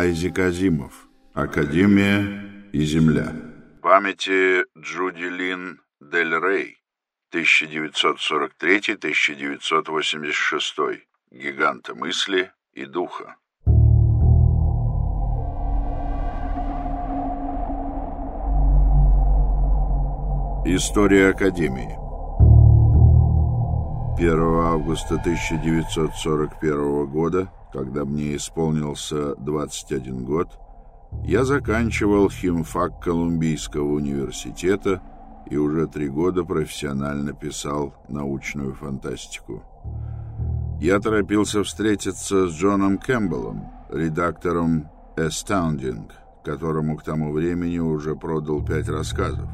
Айзек Азимов. Академия и Земля. Памяти Джуди Лин Дель Рей. 1943-1986. Гиганты мысли и духа. История Академии 1 августа 1941 года, когда мне исполнился 21 год, я заканчивал химфак Колумбийского университета и уже три года профессионально писал научную фантастику. Я торопился встретиться с Джоном Кэмпбеллом, редактором «Astounding», которому к тому времени уже продал пять рассказов.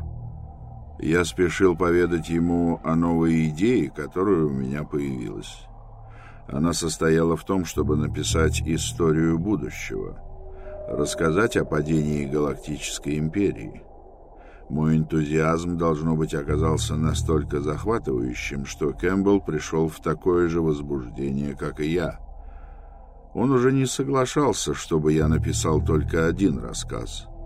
Я спешил поведать ему о новой идее, которая у меня появилась. Она состояла в том, чтобы написать историю будущего, рассказать о падении Галактической империи. Мой энтузиазм, должно быть, оказался настолько захватывающим, что Кэмпбелл пришел в такое же возбуждение, как и я. Он уже не соглашался, чтобы я написал только один рассказ —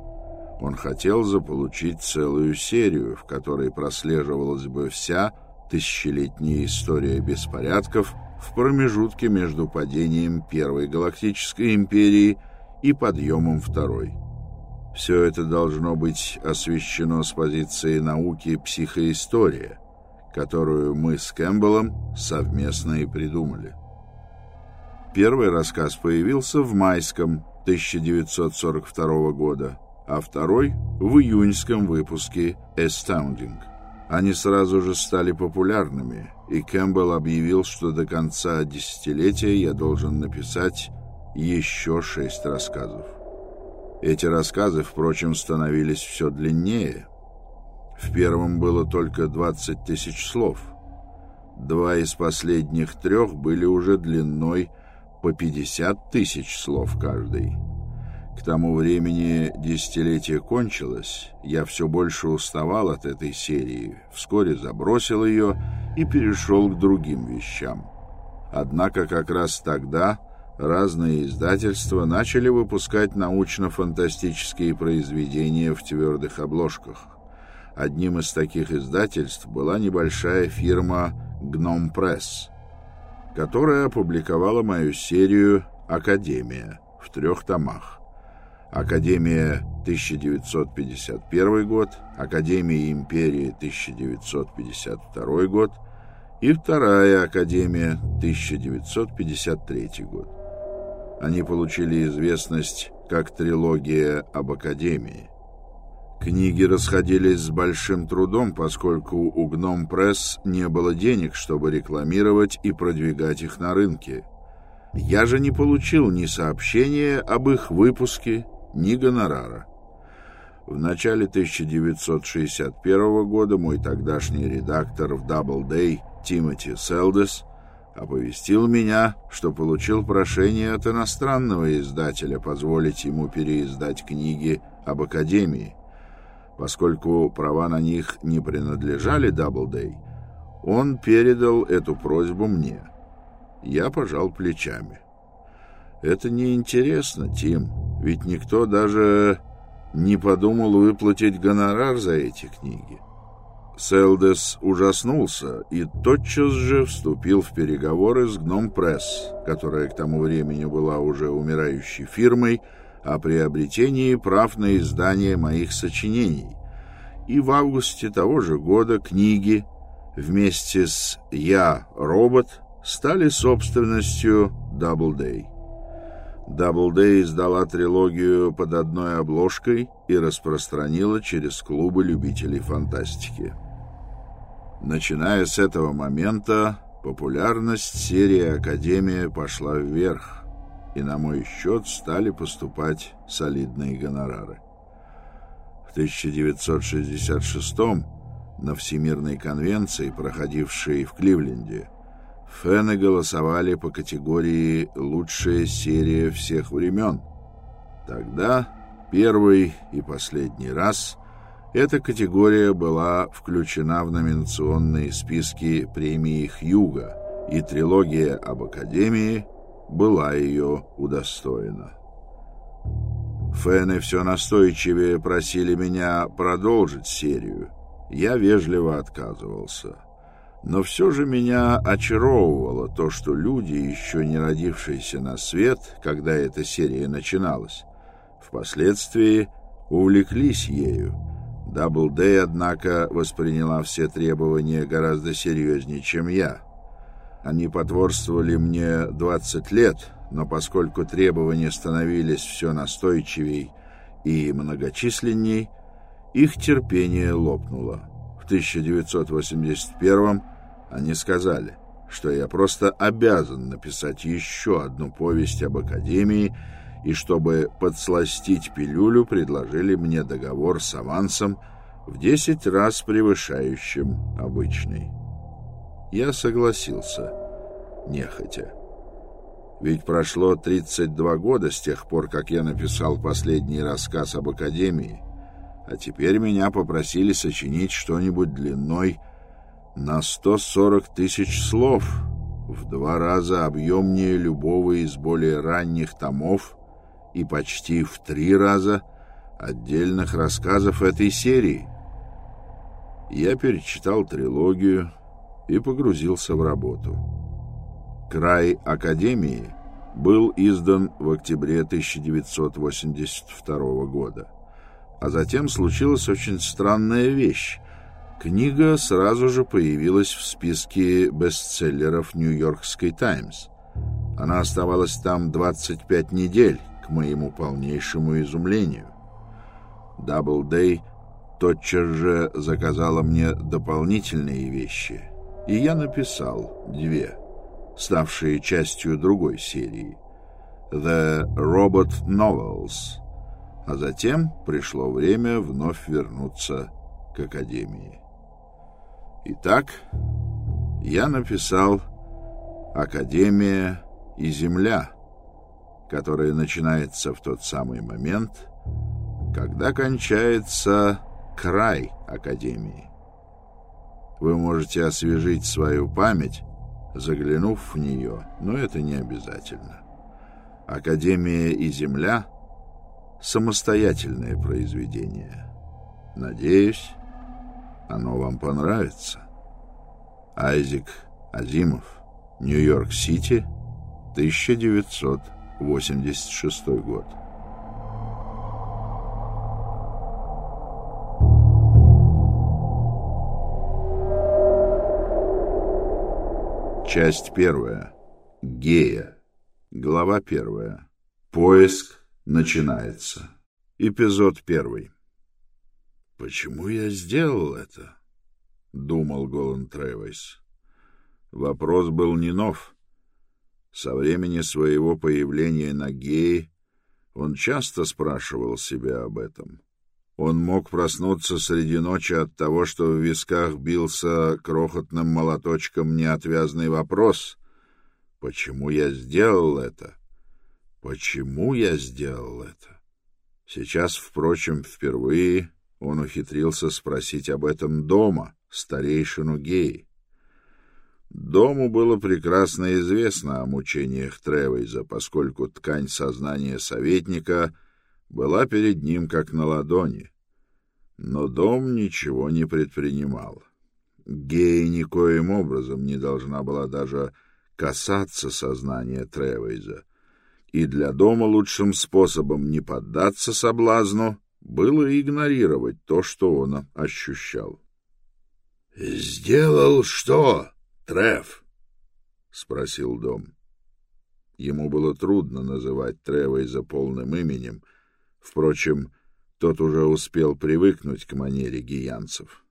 он хотел заполучить целую серию, в которой прослеживалась бы вся тысячелетняя история беспорядков в промежутке между падением Первой Галактической империи и подъемом Второй. Все это должно быть освещено с позиции науки психоистория, которую мы с Кэмпбеллом совместно и придумали. Первый рассказ появился в майском 1942 года а второй — в июньском выпуске «Astounding». Они сразу же стали популярными, и Кэмпбелл объявил, что до конца десятилетия я должен написать еще шесть рассказов. Эти рассказы, впрочем, становились все длиннее. В первом было только 20 тысяч слов. Два из последних трех были уже длиной по 50 тысяч слов каждый. К тому времени десятилетие кончилось, я все больше уставал от этой серии, вскоре забросил ее и перешел к другим вещам. Однако как раз тогда разные издательства начали выпускать научно-фантастические произведения в твердых обложках. Одним из таких издательств была небольшая фирма «Гном Пресс», которая опубликовала мою серию «Академия» в трех томах. Академия 1951 год, Академия империи 1952 год и вторая Академия 1953 год. Они получили известность как трилогия об Академии. Книги расходились с большим трудом, поскольку у Гном Пресс не было денег, чтобы рекламировать и продвигать их на рынке. Я же не получил ни сообщения об их выпуске, ни гонорара. В начале 1961 года мой тогдашний редактор в Doubleday Тимоти Селдес оповестил меня, что получил прошение от иностранного издателя позволить ему переиздать книги об Академии. Поскольку права на них не принадлежали Doubleday, он передал эту просьбу мне. Я пожал плечами. «Это неинтересно, Тим», ведь никто даже не подумал выплатить гонорар за эти книги. Селдес ужаснулся и тотчас же вступил в переговоры с Гном Пресс, которая к тому времени была уже умирающей фирмой, о приобретении прав на издание моих сочинений. И в августе того же года книги вместе с «Я, робот» стали собственностью Doubleday. Doubleday издала трилогию под одной обложкой и распространила через клубы любителей фантастики. Начиная с этого момента, популярность серии «Академия» пошла вверх, и на мой счет стали поступать солидные гонорары. В 1966 на Всемирной конвенции, проходившей в Кливленде, Фэны голосовали по категории «Лучшая серия всех времен». Тогда, первый и последний раз, эта категория была включена в номинационные списки премии Хьюга, и трилогия об Академии была ее удостоена. Фэны все настойчивее просили меня продолжить серию. Я вежливо отказывался. Но все же меня очаровывало то, что люди, еще не родившиеся на свет, когда эта серия начиналась, впоследствии увлеклись ею. Даблдей, однако, восприняла все требования гораздо серьезнее, чем я. Они потворствовали мне 20 лет, но поскольку требования становились все настойчивей и многочисленней, их терпение лопнуло. В 1981 они сказали, что я просто обязан написать еще одну повесть об Академии, и чтобы подсластить пилюлю, предложили мне договор с авансом в десять раз превышающим обычный. Я согласился, нехотя. Ведь прошло 32 года с тех пор, как я написал последний рассказ об Академии, а теперь меня попросили сочинить что-нибудь длиной на 140 тысяч слов, в два раза объемнее любого из более ранних томов и почти в три раза отдельных рассказов этой серии. Я перечитал трилогию и погрузился в работу. «Край Академии» был издан в октябре 1982 года. А затем случилась очень странная вещь. Книга сразу же появилась в списке бестселлеров «Нью-Йоркской Таймс». Она оставалась там 25 недель, к моему полнейшему изумлению. Даблдей тотчас же заказала мне дополнительные вещи, и я написал две, ставшие частью другой серии «The Robot Novels», а затем пришло время вновь вернуться к Академии. Итак, я написал «Академия и Земля», которая начинается в тот самый момент, когда кончается край Академии. Вы можете освежить свою память, заглянув в нее, но это не обязательно. Академия и Земля — самостоятельное произведение. Надеюсь, оно вам понравится. Айзек Азимов, Нью-Йорк-Сити, 1986 год. Часть первая. Гея. Глава первая. Поиск начинается. Эпизод первый. «Почему я сделал это?» — думал Голан Тревойс. Вопрос был не нов. Со времени своего появления на Гее он часто спрашивал себя об этом. Он мог проснуться среди ночи от того, что в висках бился крохотным молоточком неотвязный вопрос. «Почему я сделал это? Почему я сделал это?» Сейчас, впрочем, впервые он ухитрился спросить об этом дома, старейшину Геи. Дому было прекрасно известно о мучениях Тревейза, поскольку ткань сознания советника — была перед ним как на ладони. Но дом ничего не предпринимал. Гея никоим образом не должна была даже касаться сознания Тревейза, и для дома лучшим способом не поддаться соблазну было игнорировать то, что он ощущал. — Сделал что, Трев? — спросил дом. Ему было трудно называть Тревейза полным именем — Впрочем, тот уже успел привыкнуть к манере гиянцев.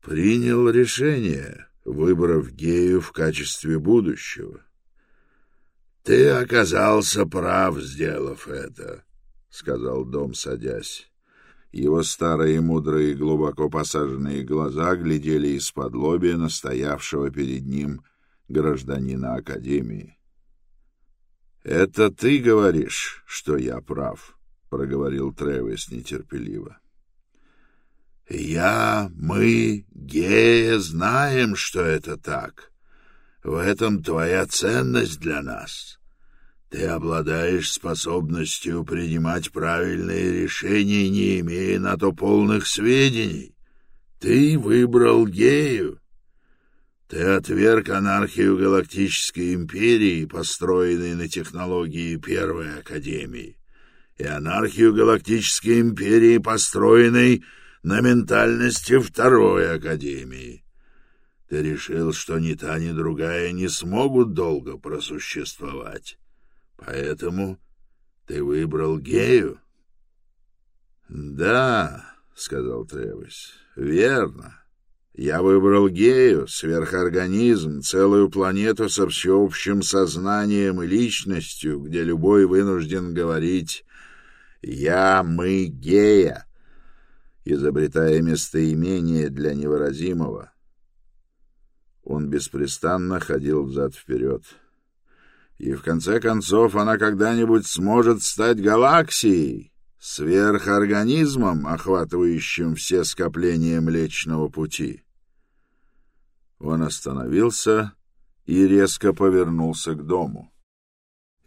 Принял решение, выбрав гею в качестве будущего. — Ты оказался прав, сделав это, — сказал Дом, садясь. Его старые мудрые глубоко посаженные глаза глядели из-под лобия настоявшего перед ним гражданина Академии. — Это ты говоришь, что я прав? проговорил Тревис нетерпеливо. Я, мы, гея, знаем, что это так. В этом твоя ценность для нас. Ты обладаешь способностью принимать правильные решения, не имея на то полных сведений. Ты выбрал гею. Ты отверг анархию Галактической Империи, построенной на технологии Первой Академии, и анархию Галактической Империи, построенной на ментальности Второй Академии. Ты решил, что ни та, ни другая не смогут долго просуществовать. Поэтому ты выбрал гею? — Да, — сказал Тревис, — верно. Я выбрал гею, сверхорганизм, целую планету со всеобщим сознанием и личностью, где любой вынужден говорить «я, мы, гея», изобретая местоимение для невыразимого. Он беспрестанно ходил взад-вперед. — и в конце концов она когда-нибудь сможет стать галаксией, сверхорганизмом, охватывающим все скопления Млечного Пути. Он остановился и резко повернулся к дому.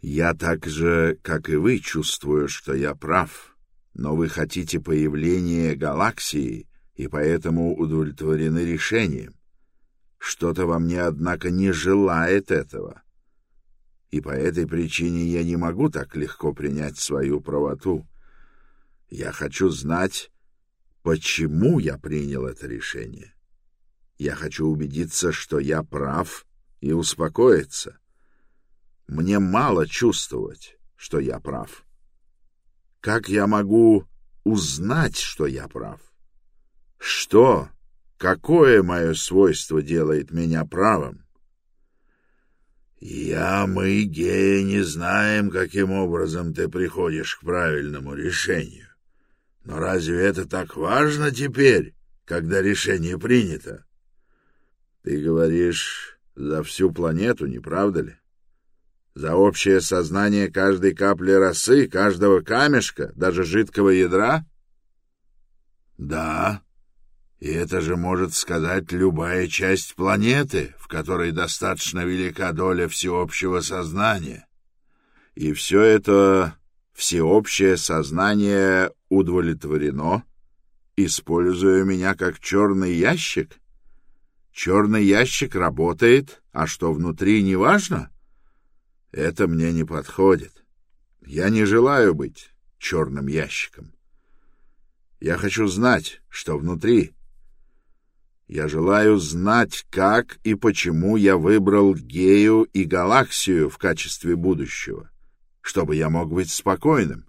«Я так же, как и вы, чувствую, что я прав, но вы хотите появления галаксии и поэтому удовлетворены решением. Что-то во мне, однако, не желает этого» и по этой причине я не могу так легко принять свою правоту. Я хочу знать, почему я принял это решение. Я хочу убедиться, что я прав, и успокоиться. Мне мало чувствовать, что я прав. Как я могу узнать, что я прав? Что, какое мое свойство делает меня правым? «Я, мы, геи, не знаем, каким образом ты приходишь к правильному решению. Но разве это так важно теперь, когда решение принято?» «Ты говоришь за всю планету, не правда ли? За общее сознание каждой капли росы, каждого камешка, даже жидкого ядра?» «Да», и это же может сказать любая часть планеты, в которой достаточно велика доля всеобщего сознания. И все это всеобщее сознание удовлетворено, используя меня как черный ящик. Черный ящик работает, а что внутри не важно? Это мне не подходит. Я не желаю быть черным ящиком. Я хочу знать, что внутри — я желаю знать, как и почему я выбрал Гею и Галаксию в качестве будущего, чтобы я мог быть спокойным.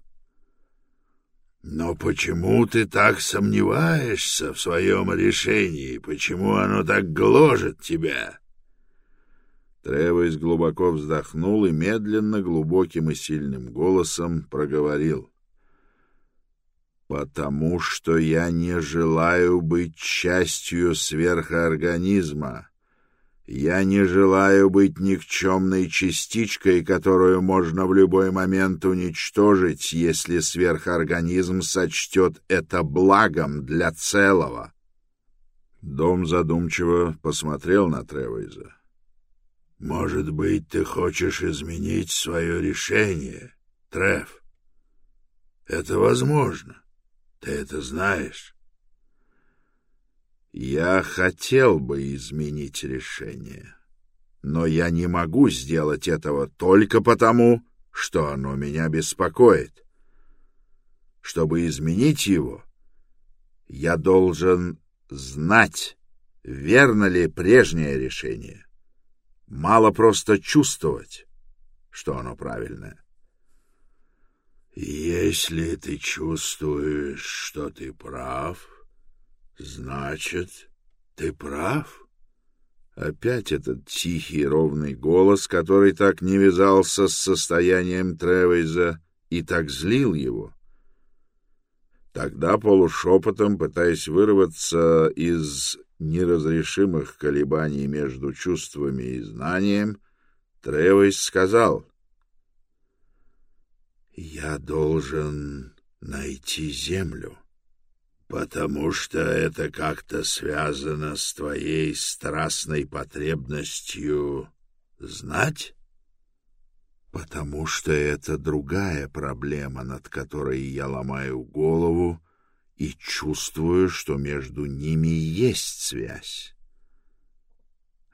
Но почему ты так сомневаешься в своем решении? Почему оно так гложет тебя? Тревис глубоко вздохнул и медленно, глубоким и сильным голосом проговорил. «Потому что я не желаю быть частью сверхорганизма. Я не желаю быть никчемной частичкой, которую можно в любой момент уничтожить, если сверхорганизм сочтет это благом для целого». Дом задумчиво посмотрел на Тревойза. «Может быть, ты хочешь изменить свое решение, Трев? Это возможно». Ты это знаешь? Я хотел бы изменить решение, но я не могу сделать этого только потому, что оно меня беспокоит. Чтобы изменить его, я должен знать, верно ли прежнее решение. Мало просто чувствовать, что оно правильное. Если ты чувствуешь, что ты прав, значит, ты прав. Опять этот тихий ровный голос, который так не вязался с состоянием Тревейза и так злил его. Тогда полушепотом, пытаясь вырваться из неразрешимых колебаний между чувствами и знанием, Тревейз сказал — я должен найти землю, потому что это как-то связано с твоей страстной потребностью знать? Потому что это другая проблема, над которой я ломаю голову и чувствую, что между ними есть связь.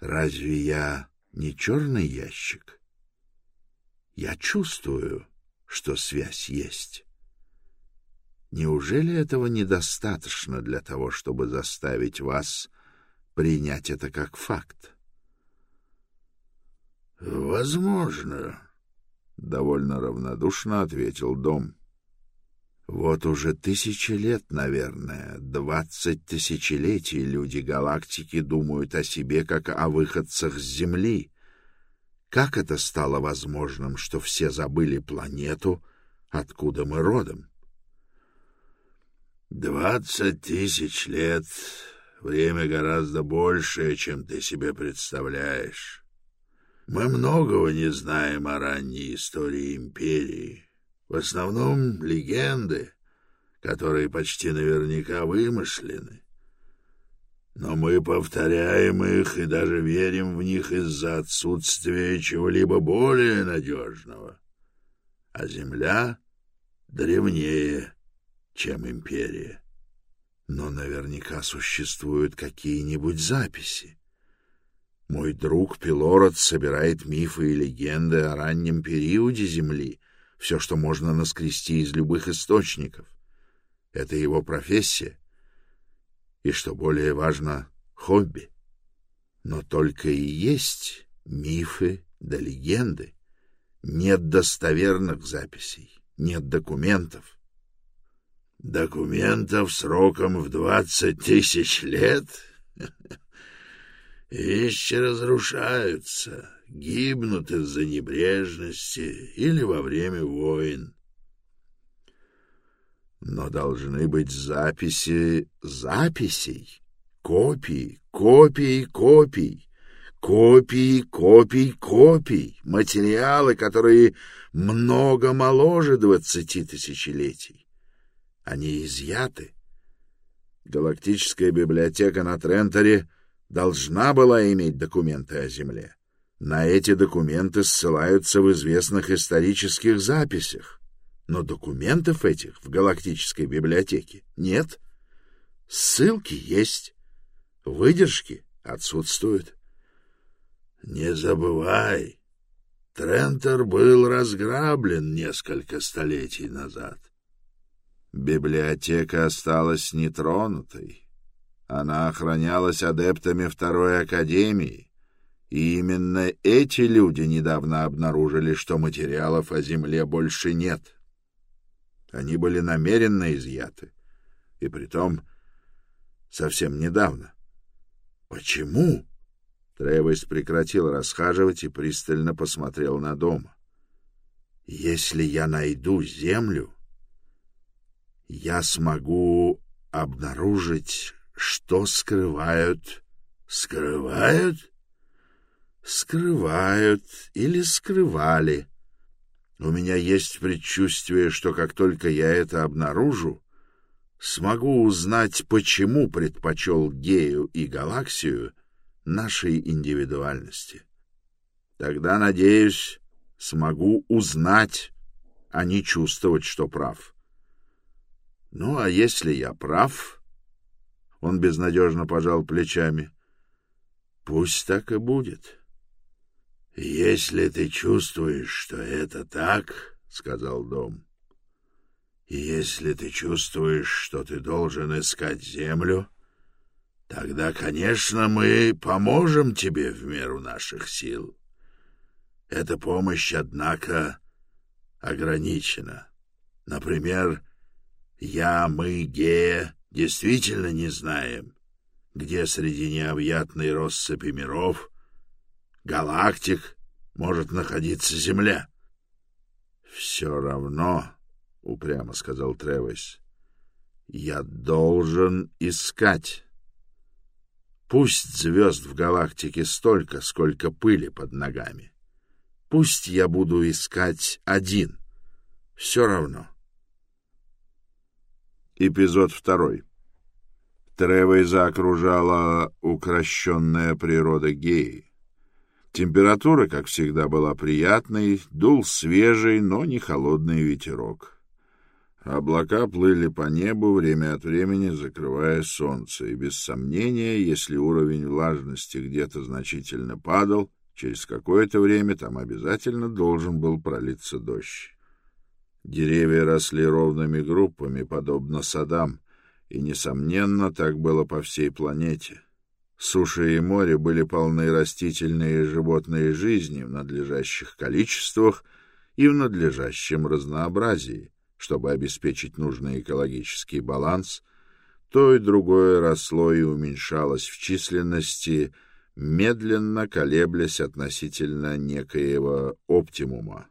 Разве я не черный ящик? Я чувствую, что связь есть. Неужели этого недостаточно для того, чтобы заставить вас принять это как факт? Возможно, довольно равнодушно ответил Дом. Вот уже тысячи лет, наверное, двадцать тысячелетий люди галактики думают о себе как о выходцах с Земли. Как это стало возможным, что все забыли планету, откуда мы родом? Двадцать тысяч лет — время гораздо большее, чем ты себе представляешь. Мы многого не знаем о ранней истории империи. В основном легенды, которые почти наверняка вымышлены. Но мы повторяем их и даже верим в них из-за отсутствия чего-либо более надежного. А Земля древнее, чем империя. Но наверняка существуют какие-нибудь записи. Мой друг Пилород собирает мифы и легенды о раннем периоде Земли, все, что можно наскрести из любых источников. Это его профессия. И, что более важно, хобби. Но только и есть мифы да легенды. Нет достоверных записей, нет документов. Документов сроком в двадцать тысяч лет? Вещи разрушаются, гибнут из-за небрежности или во время войн. Но должны быть записи записей, копии, копии, копий, копии, копий, копий, материалы, которые много моложе двадцати тысячелетий. Они изъяты. Галактическая библиотека на Тренторе — должна была иметь документы о Земле. На эти документы ссылаются в известных исторических записях. Но документов этих в галактической библиотеке нет. Ссылки есть, выдержки отсутствуют. Не забывай, Трентер был разграблен несколько столетий назад. Библиотека осталась нетронутой. Она охранялась адептами Второй Академии, и именно эти люди недавно обнаружили, что материалов о Земле больше нет. Они были намеренно изъяты, и притом совсем недавно. Почему? Тревис прекратил расхаживать и пристально посмотрел на дом. Если я найду землю, я смогу обнаружить что скрывают? Скрывают? Скрывают или скрывали. У меня есть предчувствие, что как только я это обнаружу, смогу узнать, почему предпочел Гею и Галаксию нашей индивидуальности. Тогда, надеюсь, смогу узнать, а не чувствовать, что прав. Ну, а если я прав, он безнадежно пожал плечами. Пусть так и будет. Если ты чувствуешь, что это так, сказал Дом. Если ты чувствуешь, что ты должен искать землю, тогда, конечно, мы поможем тебе в меру наших сил. Эта помощь, однако, ограничена. Например, я, мы, Гея, действительно не знаем, где среди необъятной россыпи миров, галактик, может находиться Земля. — Все равно, — упрямо сказал Тревис, — я должен искать. Пусть звезд в галактике столько, сколько пыли под ногами. Пусть я буду искать один. Все равно. Эпизод второй. Тревейза окружала укращенная природа геи. Температура, как всегда, была приятной, дул свежий, но не холодный ветерок. Облака плыли по небу, время от времени закрывая солнце, и без сомнения, если уровень влажности где-то значительно падал, через какое-то время там обязательно должен был пролиться дождь. Деревья росли ровными группами, подобно садам, и, несомненно, так было по всей планете. Суша и море были полны растительной и животной жизни в надлежащих количествах и в надлежащем разнообразии, чтобы обеспечить нужный экологический баланс, то и другое росло и уменьшалось в численности, медленно колеблясь относительно некоего оптимума.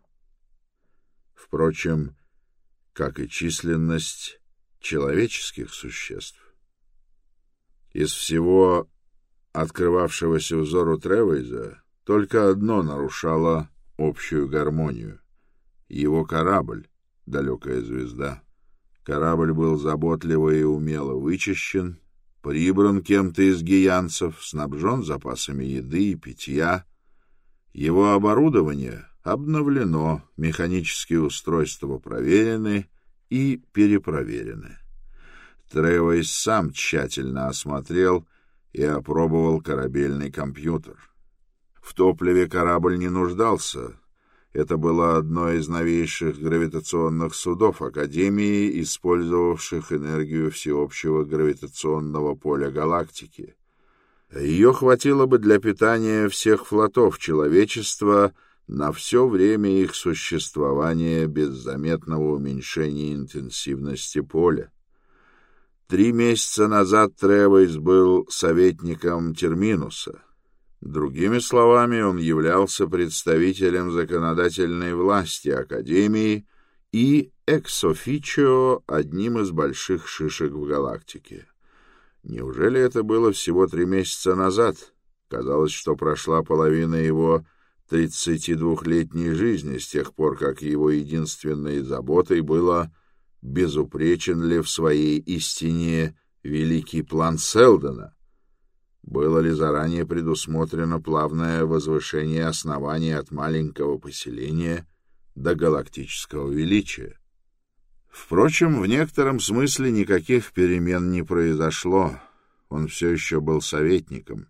Впрочем, как и численность человеческих существ. Из всего открывавшегося взору Тревейза только одно нарушало общую гармонию — его корабль, далекая звезда. Корабль был заботливо и умело вычищен, прибран кем-то из гиянцев, снабжен запасами еды и питья. Его оборудование обновлено, механические устройства проверены и перепроверены. Тревойс сам тщательно осмотрел и опробовал корабельный компьютер. В топливе корабль не нуждался, это было одно из новейших гравитационных судов Академии, использовавших энергию всеобщего гравитационного поля галактики. Ее хватило бы для питания всех флотов человечества на все время их существования без заметного уменьшения интенсивности поля. Три месяца назад Тревойс был советником Терминуса — Другими словами, он являлся представителем законодательной власти Академии и экс-офичио одним из больших шишек в галактике. Неужели это было всего три месяца назад? Казалось, что прошла половина его 32-летней жизни с тех пор, как его единственной заботой было, безупречен ли в своей истине великий план Селдона — было ли заранее предусмотрено плавное возвышение основания от маленького поселения до галактического величия? Впрочем, в некотором смысле никаких перемен не произошло. Он все еще был советником.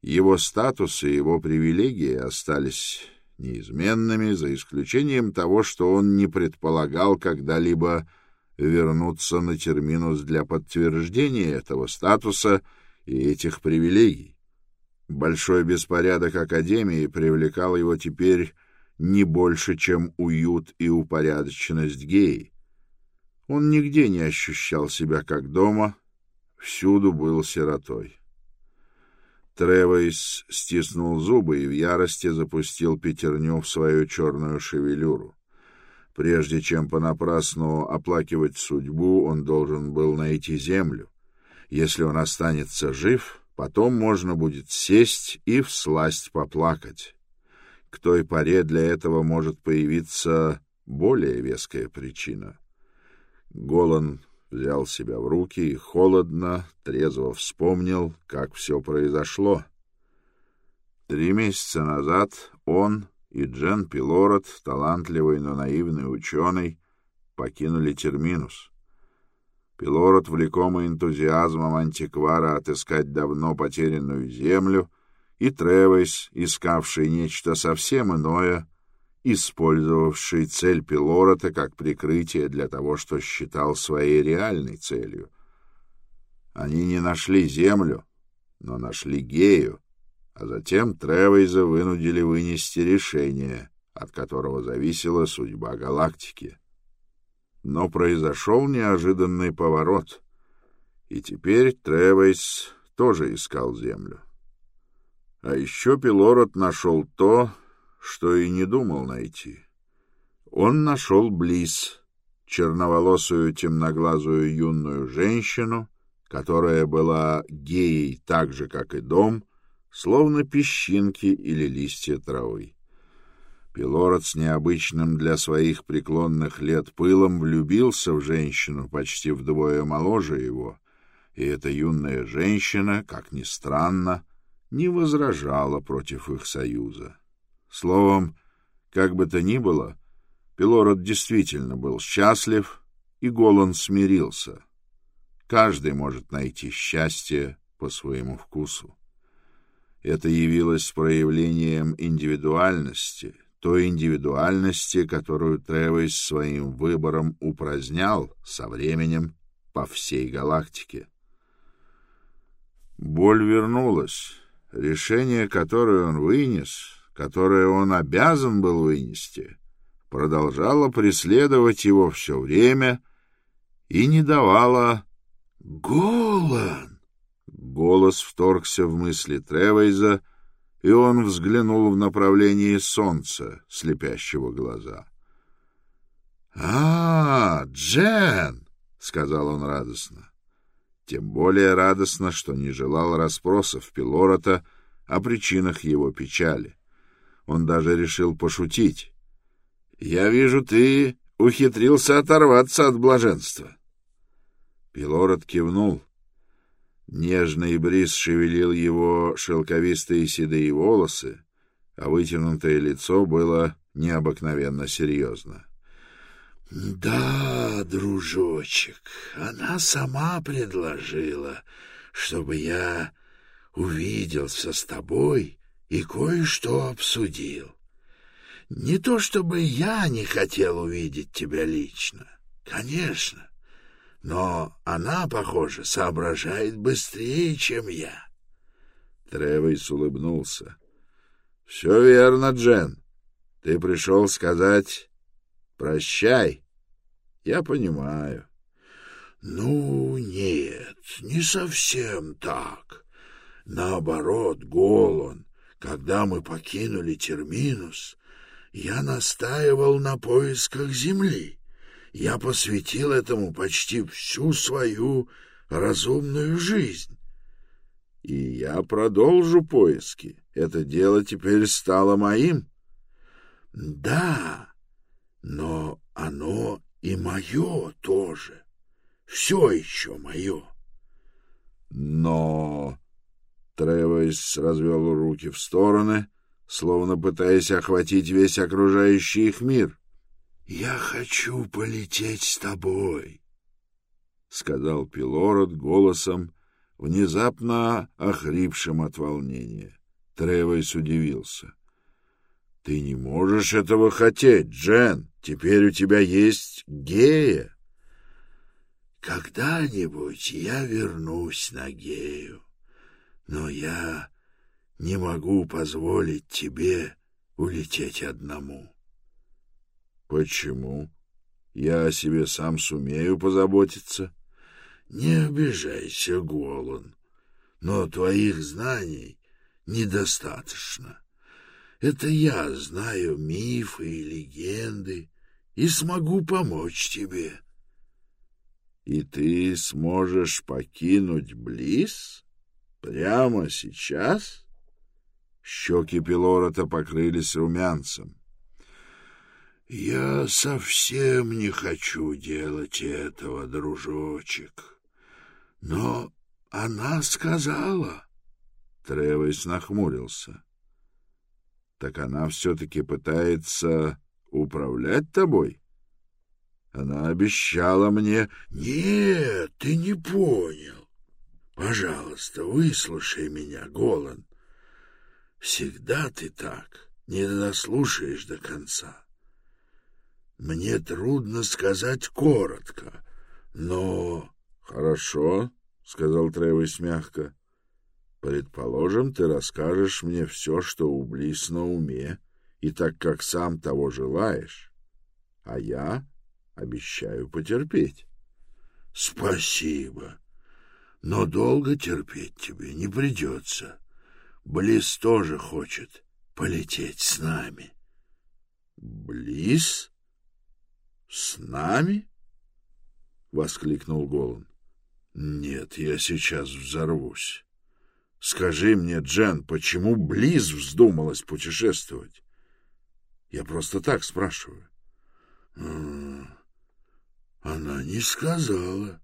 Его статус и его привилегии остались неизменными, за исключением того, что он не предполагал когда-либо вернуться на терминус для подтверждения этого статуса — и этих привилегий. Большой беспорядок Академии привлекал его теперь не больше, чем уют и упорядоченность геи. Он нигде не ощущал себя как дома, всюду был сиротой. Тревойс стиснул зубы и в ярости запустил пятерню в свою черную шевелюру. Прежде чем понапрасну оплакивать судьбу, он должен был найти землю. Если он останется жив, потом можно будет сесть и всласть поплакать. К той поре для этого может появиться более веская причина. Голан взял себя в руки и холодно, трезво вспомнил, как все произошло. Три месяца назад он и Джен Пилород, талантливый, но наивный ученый, покинули Терминус. Пилород, влекомый энтузиазмом антиквара отыскать давно потерянную землю, и Тревес, искавший нечто совсем иное, использовавший цель Пилорота как прикрытие для того, что считал своей реальной целью. Они не нашли землю, но нашли Гею, а затем Тревейза вынудили вынести решение, от которого зависела судьба галактики. Но произошел неожиданный поворот, и теперь Тревейс тоже искал землю. А еще Пилород нашел то, что и не думал найти. Он нашел Близ, черноволосую темноглазую юную женщину, которая была геей так же, как и дом, словно песчинки или листья травы. Пилород с необычным для своих преклонных лет пылом влюбился в женщину почти вдвое моложе его, и эта юная женщина, как ни странно, не возражала против их союза. Словом, как бы то ни было, Пилород действительно был счастлив, и Голан смирился. Каждый может найти счастье по своему вкусу. Это явилось проявлением индивидуальности, той индивидуальности, которую Тревис своим выбором упразднял со временем по всей галактике. Боль вернулась. Решение, которое он вынес, которое он обязан был вынести, продолжало преследовать его все время и не давало... «Голан!» Голос вторгся в мысли Тревейза, и он взглянул в направлении солнца, слепящего глаза. «А, Джен!» — сказал он радостно. Тем более радостно, что не желал расспросов Пилорота о причинах его печали. Он даже решил пошутить. «Я вижу, ты ухитрился оторваться от блаженства». Пилорот кивнул. Нежный бриз шевелил его шелковистые седые волосы, а вытянутое лицо было необыкновенно серьезно. — Да, дружочек, она сама предложила, чтобы я увиделся с тобой и кое-что обсудил. Не то чтобы я не хотел увидеть тебя лично, конечно, но она, похоже, соображает быстрее, чем я. Тревис улыбнулся. — Все верно, Джен. Ты пришел сказать «прощай». Я понимаю. — Ну, нет, не совсем так. Наоборот, Голон, когда мы покинули Терминус, я настаивал на поисках земли. Я посвятил этому почти всю свою разумную жизнь. И я продолжу поиски. Это дело теперь стало моим. Да, но оно и мое тоже. Все еще мое. Но... Тревойс развел руки в стороны, словно пытаясь охватить весь окружающий их мир. «Я хочу полететь с тобой», — сказал Пилород голосом, внезапно охрипшим от волнения. Тревойс удивился. «Ты не можешь этого хотеть, Джен. Теперь у тебя есть гея». «Когда-нибудь я вернусь на гею, но я не могу позволить тебе улететь одному». Почему? Я о себе сам сумею позаботиться. Не обижайся, Голун, но твоих знаний недостаточно. Это я знаю мифы и легенды и смогу помочь тебе. И ты сможешь покинуть Близ прямо сейчас? Щеки Пилорота покрылись румянцем. Я совсем не хочу делать этого, дружочек. Но она сказала. Тревис нахмурился. Так она все-таки пытается управлять тобой? Она обещала мне... Нет, ты не понял. Пожалуйста, выслушай меня, Голан. Всегда ты так, не дослушаешь до конца. Мне трудно сказать коротко, но... — Хорошо, — сказал Тревис мягко. — Предположим, ты расскажешь мне все, что у Близ на уме, и так как сам того желаешь, а я обещаю потерпеть. — Спасибо, но долго терпеть тебе не придется. Близ тоже хочет полететь с нами. — Близ? — с нами? воскликнул Голан. Нет, я сейчас взорвусь. Скажи мне, Джен, почему Близ вздумалась путешествовать? Я просто так спрашиваю. Она не сказала.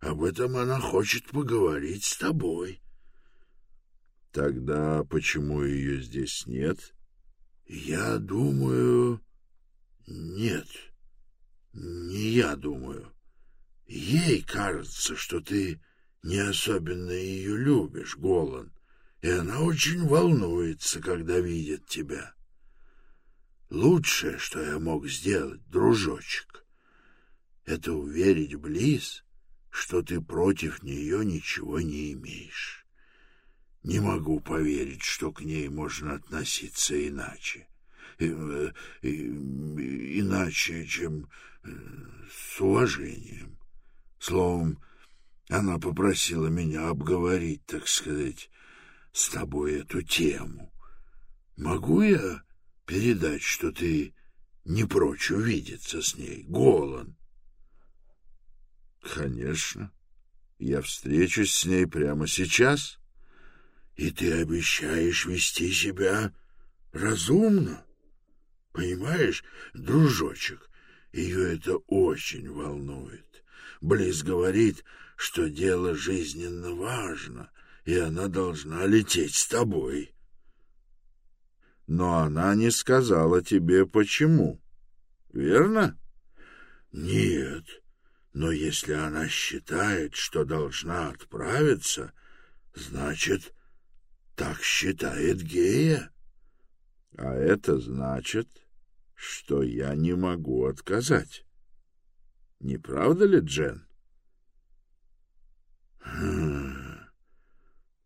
Об этом она хочет поговорить с тобой. Тогда почему ее здесь нет? Я думаю... Нет, не я думаю. Ей кажется, что ты не особенно ее любишь, Голан, и она очень волнуется, когда видит тебя. Лучшее, что я мог сделать, дружочек, это уверить Близ, что ты против нее ничего не имеешь. Не могу поверить, что к ней можно относиться иначе. И, э, и, иначе, чем э, с уважением. Словом, она попросила меня обговорить, так сказать, с тобой эту тему. Могу я передать, что ты не прочь увидеться с ней, Голан? Конечно. Я встречусь с ней прямо сейчас. И ты обещаешь вести себя разумно? Понимаешь, дружочек, ее это очень волнует. Близ говорит, что дело жизненно важно, и она должна лететь с тобой. Но она не сказала тебе, почему. Верно? Нет. Но если она считает, что должна отправиться, значит, так считает Гея. А это значит, что я не могу отказать. Не правда ли, Джен? Хм,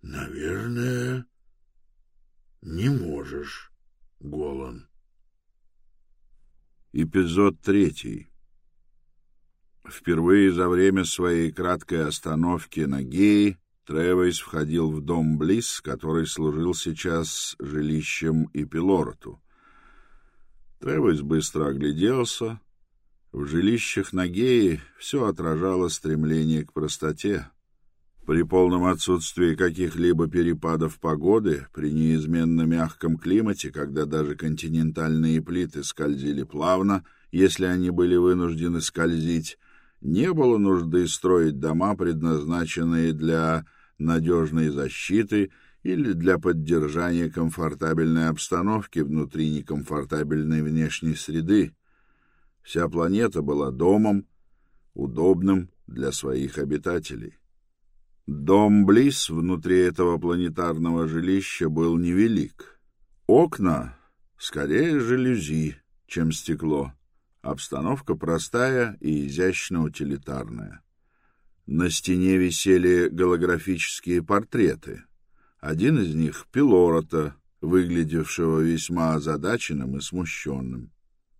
наверное, не можешь, Голан. Эпизод третий. Впервые за время своей краткой остановки на Геи Тревейс входил в дом Близ, который служил сейчас жилищем и Пилороту. Тревейс быстро огляделся. В жилищах на Геи все отражало стремление к простоте. При полном отсутствии каких-либо перепадов погоды, при неизменно мягком климате, когда даже континентальные плиты скользили плавно, если они были вынуждены скользить, не было нужды строить дома, предназначенные для надежной защиты или для поддержания комфортабельной обстановки внутри некомфортабельной внешней среды. Вся планета была домом, удобным для своих обитателей. Дом Близ внутри этого планетарного жилища был невелик. Окна скорее жалюзи, чем стекло. Обстановка простая и изящно-утилитарная. На стене висели голографические портреты. Один из них — Пилорота, выглядевшего весьма озадаченным и смущенным.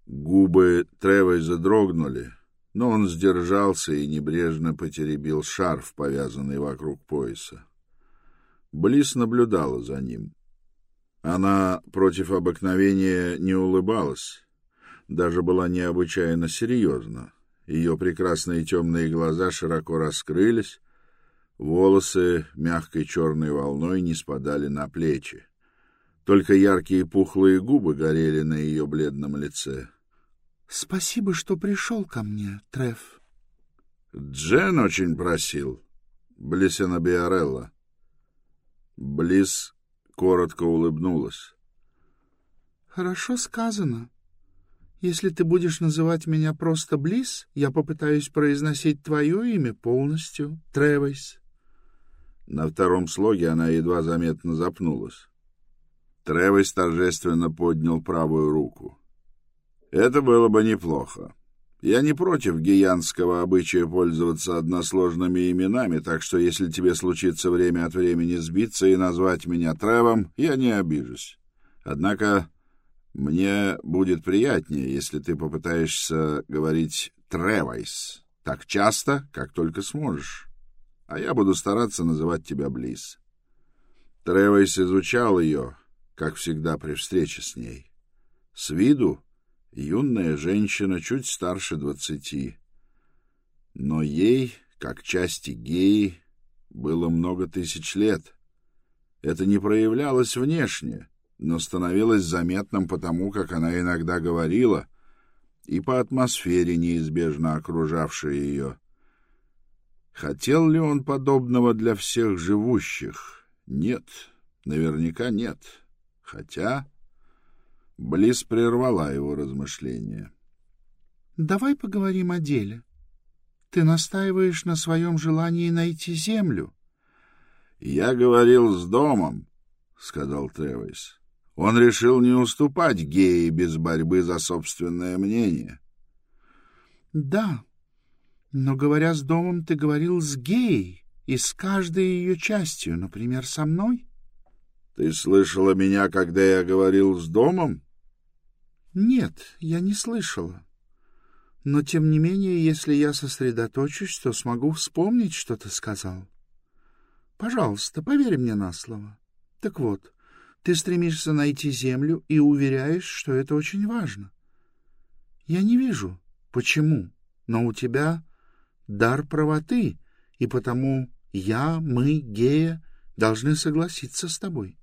Губы Тревой задрогнули, но он сдержался и небрежно потеребил шарф, повязанный вокруг пояса. Близ наблюдала за ним. Она против обыкновения не улыбалась, даже была необычайно серьезна. Ее прекрасные темные глаза широко раскрылись, волосы мягкой черной волной не спадали на плечи. Только яркие пухлые губы горели на ее бледном лице. — Спасибо, что пришел ко мне, Треф. — Джен очень просил. Блисена Биарелла. Близ коротко улыбнулась. — Хорошо сказано. Если ты будешь называть меня просто Близ, я попытаюсь произносить твое имя полностью, Тревейс. На втором слоге она едва заметно запнулась. Тревейс торжественно поднял правую руку. Это было бы неплохо. Я не против гиянского обычая пользоваться односложными именами, так что если тебе случится время от времени сбиться и назвать меня Тревом, я не обижусь. Однако мне будет приятнее, если ты попытаешься говорить «Тревайс» так часто, как только сможешь. А я буду стараться называть тебя Близ. Тревайс изучал ее, как всегда при встрече с ней. С виду юная женщина чуть старше двадцати. Но ей, как части геи, было много тысяч лет. Это не проявлялось внешне — но становилось заметным потому, как она иногда говорила, и по атмосфере, неизбежно окружавшей ее. Хотел ли он подобного для всех живущих? Нет, Наверняка нет. Хотя... Близ прервала его размышления. — Давай поговорим о деле. Ты настаиваешь на своем желании найти землю. — Я говорил с домом, — сказал Тревис. Он решил не уступать геи без борьбы за собственное мнение. — Да, но, говоря с домом, ты говорил с геей и с каждой ее частью, например, со мной. — Ты слышала меня, когда я говорил с домом? — Нет, я не слышала. Но, тем не менее, если я сосредоточусь, то смогу вспомнить, что ты сказал. Пожалуйста, поверь мне на слово. Так вот, ты стремишься найти землю и уверяешь, что это очень важно. Я не вижу, почему, но у тебя дар правоты, и потому я, мы, Гея, должны согласиться с тобой.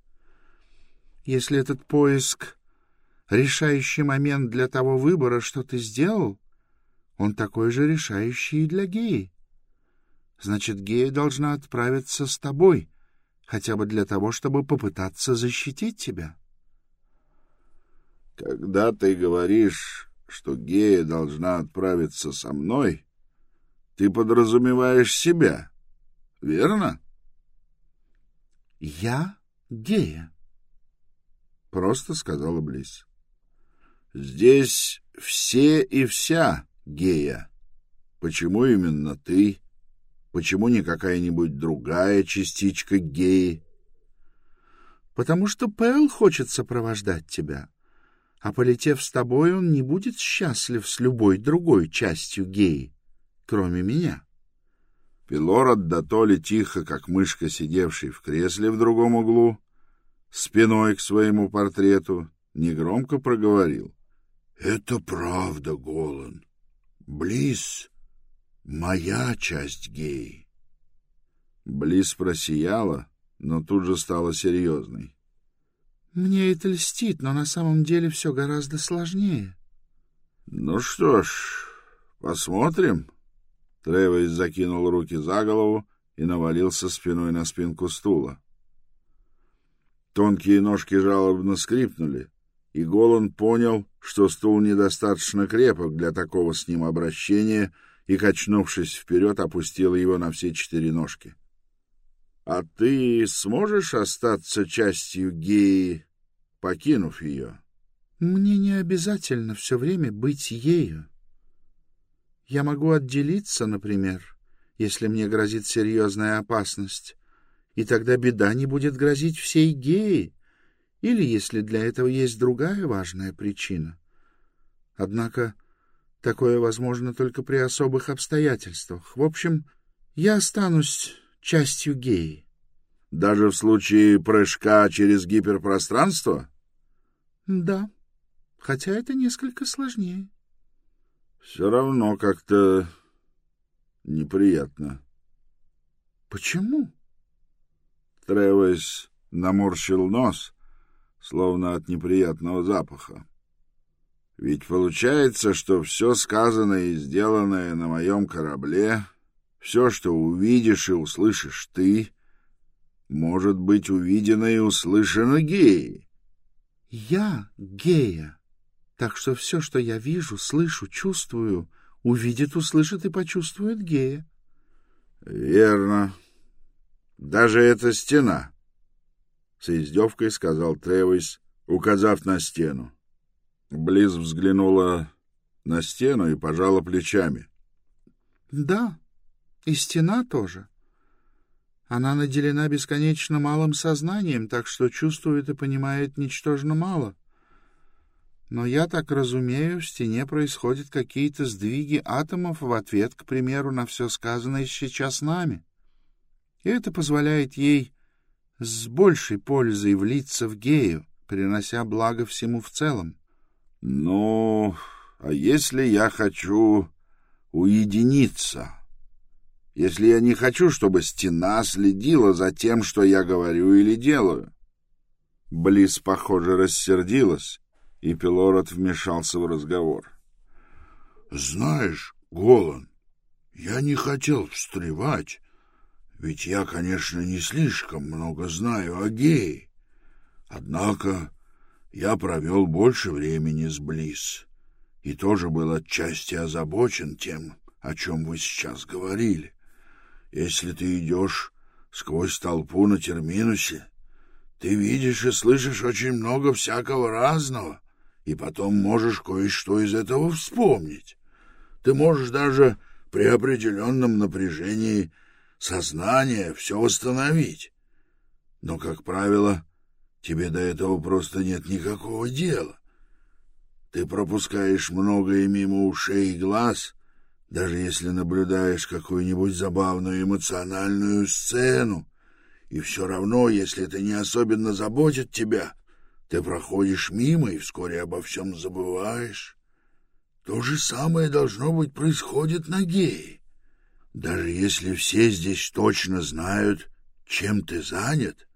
Если этот поиск — решающий момент для того выбора, что ты сделал, он такой же решающий и для Геи. Значит, Гея должна отправиться с тобой, хотя бы для того, чтобы попытаться защитить тебя. Когда ты говоришь, что Гея должна отправиться со мной, ты подразумеваешь себя, верно? Я Гея, просто сказала Близ. Здесь все и вся Гея. Почему именно ты? Почему не какая-нибудь другая частичка геи? — Потому что Пэл хочет сопровождать тебя. А полетев с тобой, он не будет счастлив с любой другой частью геи, кроме меня. Пилород да то ли тихо, как мышка, сидевший в кресле в другом углу, спиной к своему портрету, негромко проговорил. — Это правда, Голан. Близ Моя часть гей. Близ просияла, но тут же стала серьезной. Мне это льстит, но на самом деле все гораздо сложнее. Ну что ж, посмотрим. Тревис закинул руки за голову и навалился спиной на спинку стула. Тонкие ножки жалобно скрипнули, и Голан понял, что стул недостаточно крепок для такого с ним обращения — и, качнувшись вперед, опустила его на все четыре ножки. — А ты сможешь остаться частью геи, покинув ее? — Мне не обязательно все время быть ею. Я могу отделиться, например, если мне грозит серьезная опасность, и тогда беда не будет грозить всей геи, или если для этого есть другая важная причина. Однако Такое возможно только при особых обстоятельствах. В общем, я останусь частью геи. Даже в случае прыжка через гиперпространство? Да, хотя это несколько сложнее. Все равно как-то неприятно. Почему? Тревес наморщил нос, словно от неприятного запаха. Ведь получается, что все сказанное и сделанное на моем корабле, все, что увидишь и услышишь ты, может быть увидено и услышано геей. Я гея, так что все, что я вижу, слышу, чувствую, увидит, услышит и почувствует гея. Верно. Даже эта стена, — с издевкой сказал Тревис, указав на стену. Близ взглянула на стену и пожала плечами. — Да, и стена тоже. Она наделена бесконечно малым сознанием, так что чувствует и понимает ничтожно мало. Но я так разумею, в стене происходят какие-то сдвиги атомов в ответ, к примеру, на все сказанное сейчас нами. И это позволяет ей с большей пользой влиться в гею, принося благо всему в целом. Ну, а если я хочу уединиться? Если я не хочу, чтобы стена следила за тем, что я говорю или делаю? Близ, похоже, рассердилась, и Пилород вмешался в разговор. — Знаешь, Голан, я не хотел встревать, ведь я, конечно, не слишком много знаю о гее. Однако я провел больше времени с Близ и тоже был отчасти озабочен тем, о чем вы сейчас говорили. Если ты идешь сквозь толпу на терминусе, ты видишь и слышишь очень много всякого разного, и потом можешь кое-что из этого вспомнить. Ты можешь даже при определенном напряжении сознания все восстановить. Но, как правило, тебе до этого просто нет никакого дела. Ты пропускаешь многое мимо ушей и глаз, даже если наблюдаешь какую-нибудь забавную эмоциональную сцену, и все равно, если это не особенно заботит тебя, ты проходишь мимо и вскоре обо всем забываешь. То же самое, должно быть, происходит на гее. Даже если все здесь точно знают, чем ты занят,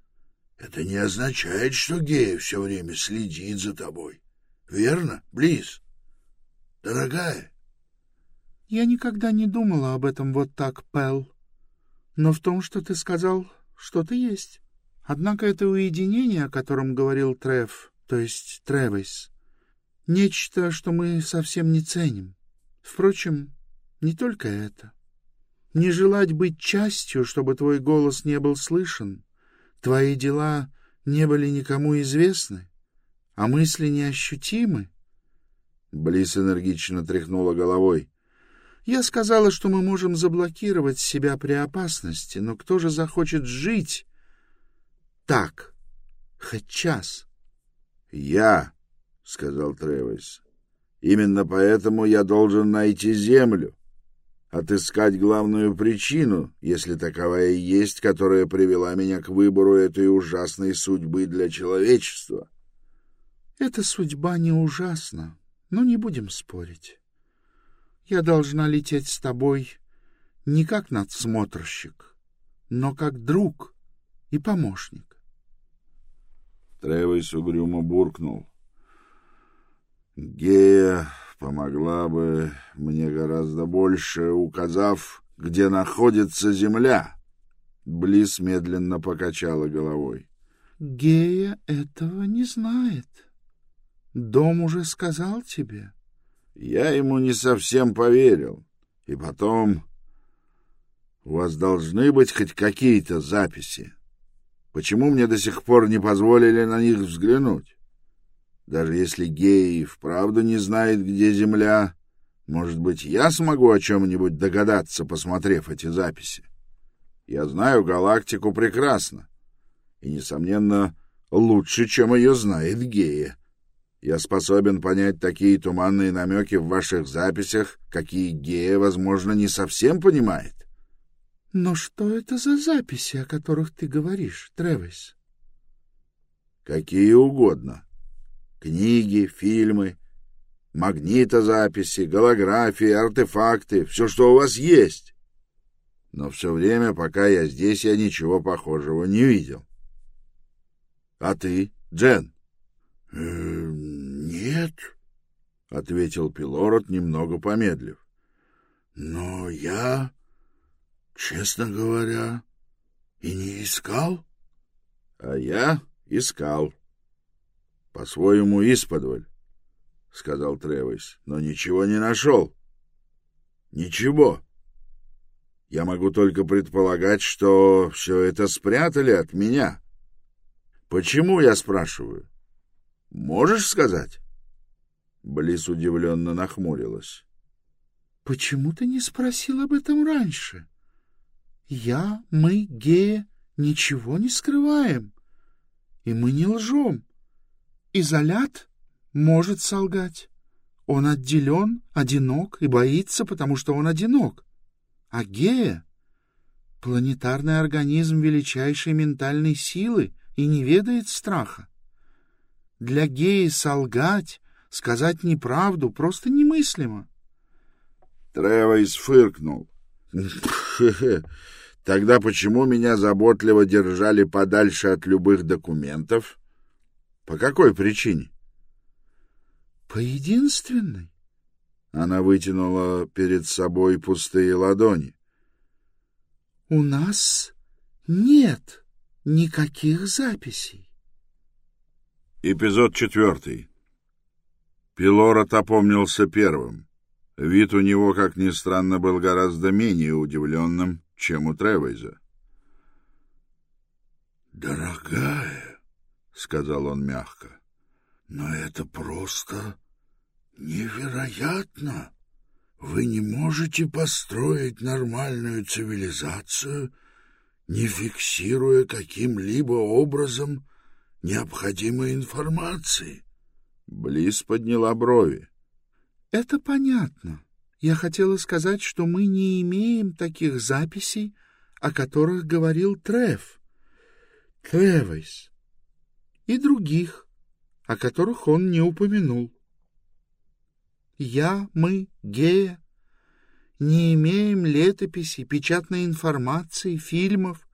это не означает, что гея все время следит за тобой. Верно, Близ? Дорогая? Я никогда не думала об этом вот так, Пэл. Но в том, что ты сказал, что-то есть. Однако это уединение, о котором говорил Трев, то есть Тревис, нечто, что мы совсем не ценим. Впрочем, не только это. Не желать быть частью, чтобы твой голос не был слышен, твои дела не были никому известны, а мысли неощутимы. Близ энергично тряхнула головой. Я сказала, что мы можем заблокировать себя при опасности, но кто же захочет жить так, хоть час? — Я, — сказал Тревис. — Именно поэтому я должен найти землю, отыскать главную причину, если таковая есть, которая привела меня к выбору этой ужасной судьбы для человечества. — эта судьба не ужасна, но не будем спорить. Я должна лететь с тобой не как надсмотрщик, но как друг и помощник. Тревис угрюмо буркнул. Гея помогла бы мне гораздо больше, указав, где находится земля. Близ медленно покачала головой. Гея этого не знает. Дом уже сказал тебе? Я ему не совсем поверил. И потом... У вас должны быть хоть какие-то записи. Почему мне до сих пор не позволили на них взглянуть? Даже если гей вправду не знает, где Земля, может быть, я смогу о чем-нибудь догадаться, посмотрев эти записи. Я знаю галактику прекрасно. И, несомненно, лучше, чем ее знает гея. Я способен понять такие туманные намеки в ваших записях, какие Гея, возможно, не совсем понимает. — Но что это за записи, о которых ты говоришь, Тревис? — Какие угодно. Книги, фильмы, магнитозаписи, голографии, артефакты, все, что у вас есть. Но все время, пока я здесь, я ничего похожего не видел. — А ты, Джен? Эм, «Нет», — ответил Пилород, немного помедлив. «Но я, честно говоря, и не искал». «А я искал. По-своему, исподволь», — сказал Тревис, — «но ничего не нашел. Ничего. Я могу только предполагать, что все это спрятали от меня. Почему, я спрашиваю?» Можешь сказать? Близ удивленно нахмурилась. — Почему ты не спросил об этом раньше? Я, мы, гея, ничего не скрываем. И мы не лжем. Изолят может солгать. Он отделен, одинок и боится, потому что он одинок. А гея — планетарный организм величайшей ментальной силы и не ведает страха. Для геи солгать, сказать неправду просто немыслимо. Тревойс фыркнул. Тогда почему меня заботливо держали подальше от любых документов? По какой причине? По единственной. Она вытянула перед собой пустые ладони. У нас нет никаких записей. Эпизод четвертый. Пилорот опомнился первым. Вид у него, как ни странно, был гораздо менее удивленным, чем у Тревейза. «Дорогая», — сказал он мягко, — «но это просто невероятно. Вы не можете построить нормальную цивилизацию, не фиксируя каким-либо образом необходимой информации». Близ подняла брови. — Это понятно. Я хотела сказать, что мы не имеем таких записей, о которых говорил Трев. Тревейс. И других, о которых он не упомянул. Я, мы, Гея, не имеем летописи, печатной информации, фильмов,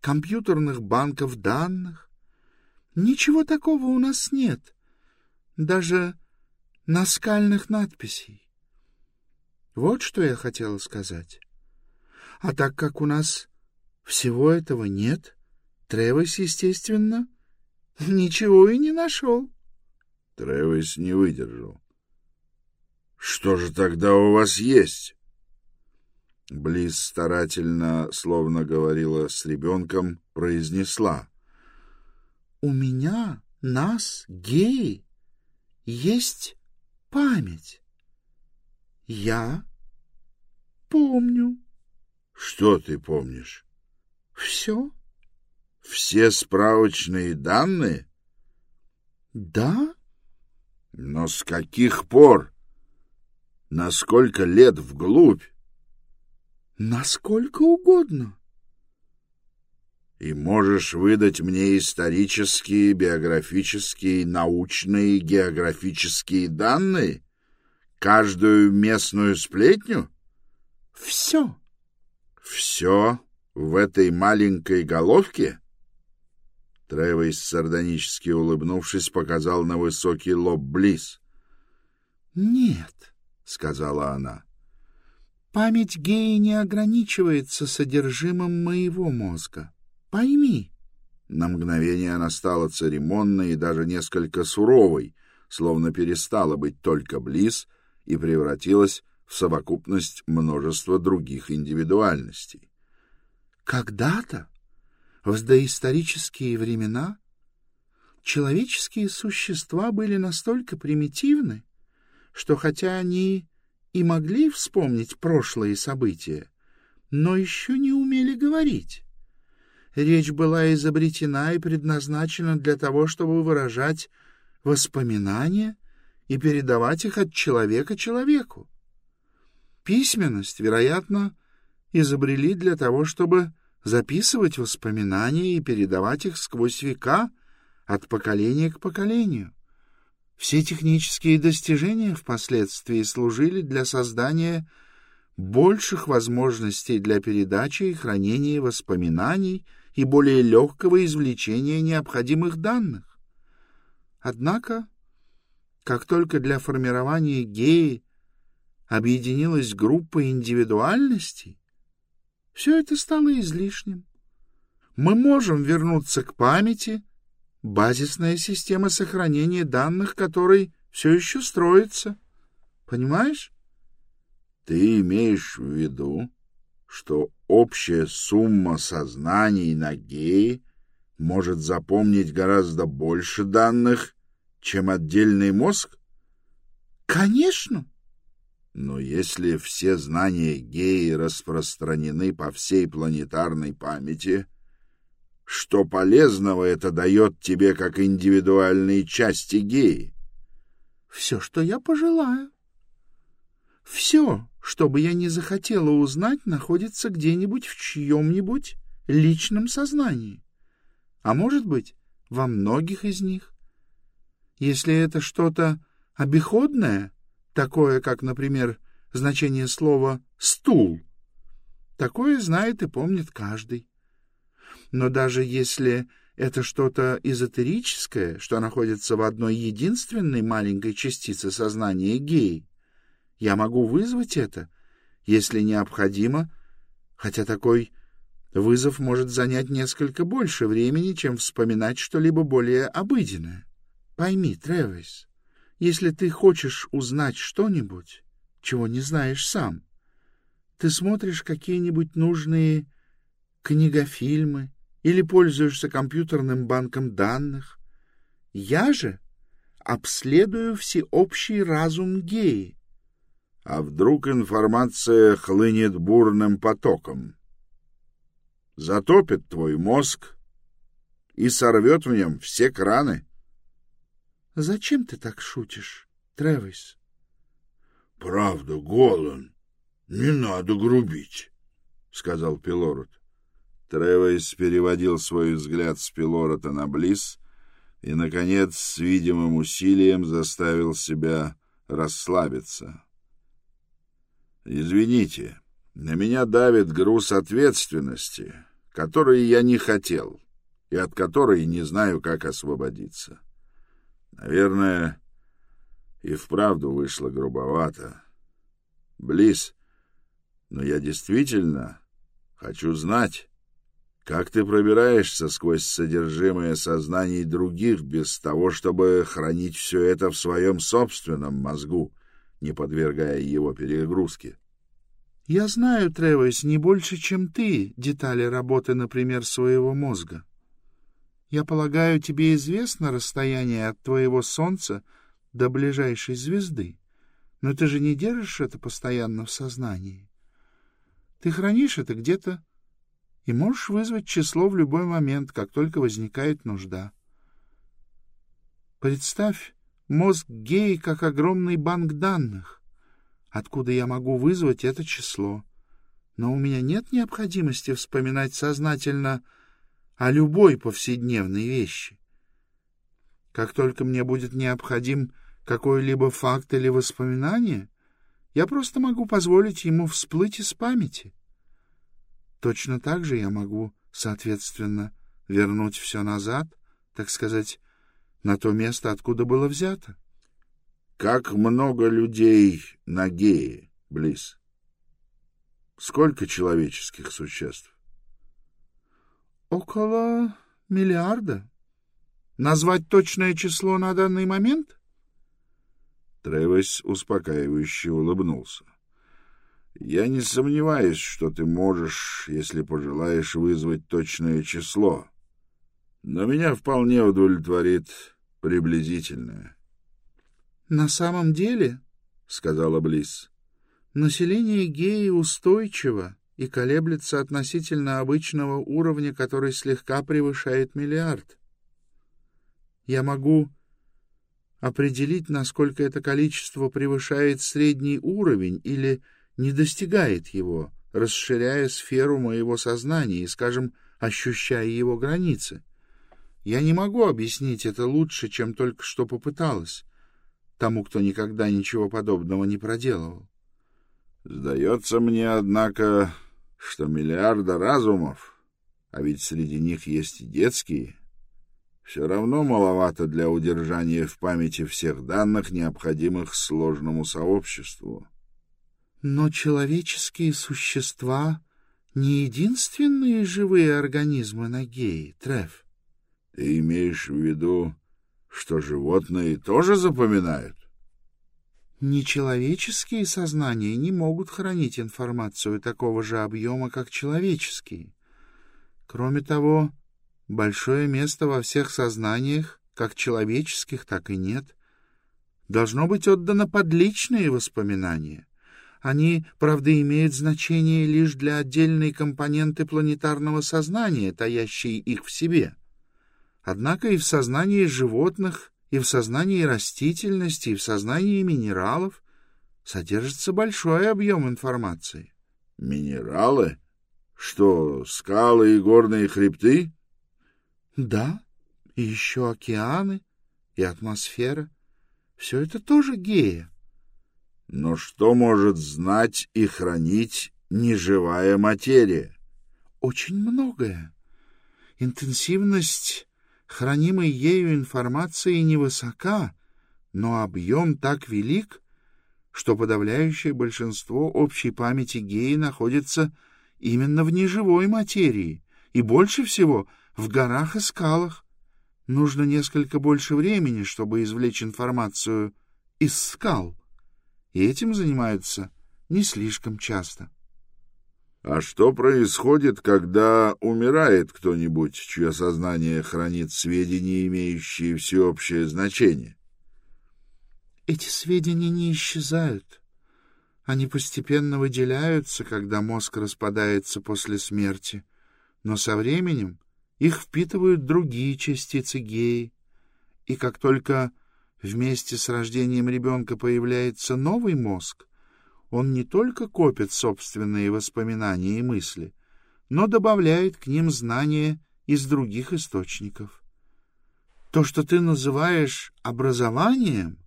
компьютерных банков данных. Ничего такого у нас нет. Даже наскальных надписей. Вот что я хотела сказать. А так как у нас всего этого нет, Тревис, естественно, ничего и не нашел. Тревис не выдержал. «Что же тогда у вас есть?» Близ старательно, словно говорила с ребенком, произнесла. «У меня, нас, геи, есть память. Я помню. Что ты помнишь? Все. Все справочные данные? Да. Но с каких пор? На сколько лет вглубь? Насколько угодно и можешь выдать мне исторические, биографические, научные, географические данные? Каждую местную сплетню? Все. Все в этой маленькой головке? Тревейс, сардонически улыбнувшись, показал на высокий лоб Близ. «Нет», — сказала она, — «память гея не ограничивается содержимым моего мозга. Пойми. На мгновение она стала церемонной и даже несколько суровой, словно перестала быть только близ и превратилась в совокупность множества других индивидуальностей. Когда-то, в доисторические времена, человеческие существа были настолько примитивны, что хотя они и могли вспомнить прошлые события, но еще не умели говорить речь была изобретена и предназначена для того, чтобы выражать воспоминания и передавать их от человека человеку. Письменность, вероятно, изобрели для того, чтобы записывать воспоминания и передавать их сквозь века от поколения к поколению. Все технические достижения впоследствии служили для создания больших возможностей для передачи и хранения воспоминаний и более легкого извлечения необходимых данных. Однако, как только для формирования геи объединилась группа индивидуальностей, все это стало излишним. Мы можем вернуться к памяти, базисная система сохранения данных которой все еще строится. Понимаешь? Ты имеешь в виду, что общая сумма сознаний на геи может запомнить гораздо больше данных, чем отдельный мозг? Конечно. Но если все знания геи распространены по всей планетарной памяти, что полезного это дает тебе как индивидуальные части геи? Все, что я пожелаю. Все, что бы я не захотела узнать, находится где-нибудь в чьем-нибудь личном сознании. А может быть, во многих из них. Если это что-то обиходное, такое, как, например, значение слова «стул», такое знает и помнит каждый. Но даже если это что-то эзотерическое, что находится в одной единственной маленькой частице сознания геи, я могу вызвать это, если необходимо, хотя такой вызов может занять несколько больше времени, чем вспоминать что-либо более обыденное. Пойми, Тревис, если ты хочешь узнать что-нибудь, чего не знаешь сам, ты смотришь какие-нибудь нужные книгофильмы или пользуешься компьютерным банком данных. Я же обследую всеобщий разум геи. А вдруг информация хлынет бурным потоком? Затопит твой мозг и сорвет в нем все краны. — Зачем ты так шутишь, Тревис? — Правда, Голан, не надо грубить, — сказал Пилород. Тревис переводил свой взгляд с Пилорота на Близ и, наконец, с видимым усилием заставил себя расслабиться. «Извините, на меня давит груз ответственности, который я не хотел и от которой не знаю, как освободиться. Наверное, и вправду вышло грубовато. Близ, но я действительно хочу знать, как ты пробираешься сквозь содержимое сознаний других без того, чтобы хранить все это в своем собственном мозгу, не подвергая его перегрузке? — Я знаю, Тревес, не больше, чем ты, детали работы, например, своего мозга. Я полагаю, тебе известно расстояние от твоего Солнца до ближайшей звезды, но ты же не держишь это постоянно в сознании. Ты хранишь это где-то и можешь вызвать число в любой момент, как только возникает нужда. Представь мозг геи как огромный банк данных, откуда я могу вызвать это число. Но у меня нет необходимости вспоминать сознательно о любой повседневной вещи. Как только мне будет необходим какой-либо факт или воспоминание, я просто могу позволить ему всплыть из памяти. Точно так же я могу, соответственно, вернуть все назад, так сказать, на то место, откуда было взято. Как много людей на гее, Близ? Сколько человеческих существ? Около миллиарда. Назвать точное число на данный момент? Тревес успокаивающе улыбнулся. Я не сомневаюсь, что ты можешь, если пожелаешь, вызвать точное число. Но меня вполне удовлетворит приблизительное. — На самом деле, — сказала Близ, — население геи устойчиво и колеблется относительно обычного уровня, который слегка превышает миллиард. Я могу определить, насколько это количество превышает средний уровень или не достигает его, расширяя сферу моего сознания и, скажем, ощущая его границы. Я не могу объяснить это лучше, чем только что попыталась, тому, кто никогда ничего подобного не проделывал. Сдается мне, однако, что миллиарда разумов, а ведь среди них есть и детские, все равно маловато для удержания в памяти всех данных, необходимых сложному сообществу. Но человеческие существа не единственные живые организмы на Гее, Треф. Ты имеешь в виду, что животные тоже запоминают? Нечеловеческие сознания не могут хранить информацию такого же объема, как человеческие. Кроме того, большое место во всех сознаниях, как человеческих, так и нет, должно быть отдано под личные воспоминания. Они, правда, имеют значение лишь для отдельной компоненты планетарного сознания, таящей их в себе. Однако и в сознании животных и в сознании растительности, и в сознании минералов содержится большой объем информации. Минералы? Что, скалы и горные хребты? Да, и еще океаны, и атмосфера. Все это тоже гея. Но что может знать и хранить неживая материя? Очень многое. Интенсивность хранимой ею информации невысока, но объем так велик, что подавляющее большинство общей памяти геи находится именно в неживой материи и больше всего в горах и скалах. нужно несколько больше времени, чтобы извлечь информацию из скал, и этим занимаются не слишком часто. А что происходит, когда умирает кто-нибудь, чье сознание хранит сведения, имеющие всеобщее значение? Эти сведения не исчезают. Они постепенно выделяются, когда мозг распадается после смерти, но со временем их впитывают другие частицы геи, и как только вместе с рождением ребенка появляется новый мозг, он не только копит собственные воспоминания и мысли, но добавляет к ним знания из других источников. То, что ты называешь образованием,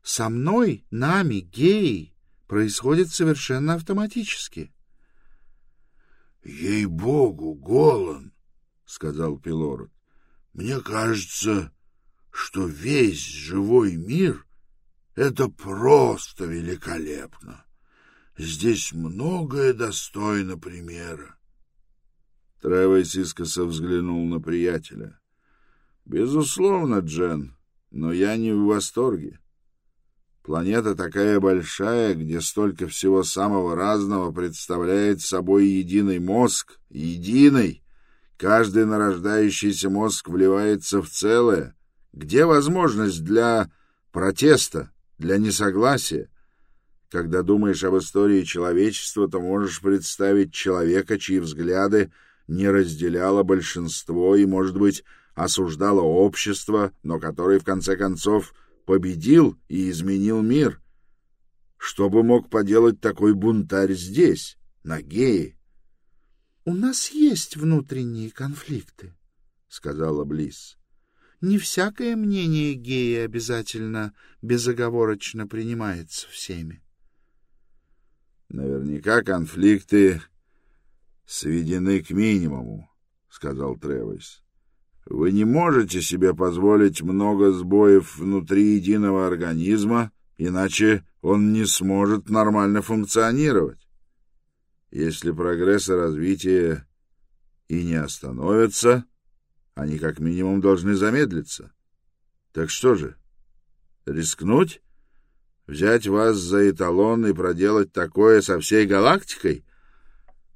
со мной, нами, геей, происходит совершенно автоматически. — Ей-богу, Голан, — сказал Пилород, — мне кажется, что весь живой мир — это просто великолепно. Здесь многое достойно примера. Тревес искоса взглянул на приятеля. «Безусловно, Джен, но я не в восторге. Планета такая большая, где столько всего самого разного представляет собой единый мозг. Единый! Каждый нарождающийся мозг вливается в целое. Где возможность для протеста, для несогласия? Когда думаешь об истории человечества, то можешь представить человека, чьи взгляды не разделяло большинство и, может быть, осуждало общество, но который, в конце концов, победил и изменил мир. Что бы мог поделать такой бунтарь здесь, на Гее? — У нас есть внутренние конфликты, — сказала Близ. — Не всякое мнение Геи обязательно безоговорочно принимается всеми. — Наверняка конфликты сведены к минимуму, — сказал Тревис. Вы не можете себе позволить много сбоев внутри единого организма, иначе он не сможет нормально функционировать. Если прогресс и развитие и не остановятся, они как минимум должны замедлиться. Так что же, рискнуть? Взять вас за эталон и проделать такое со всей галактикой?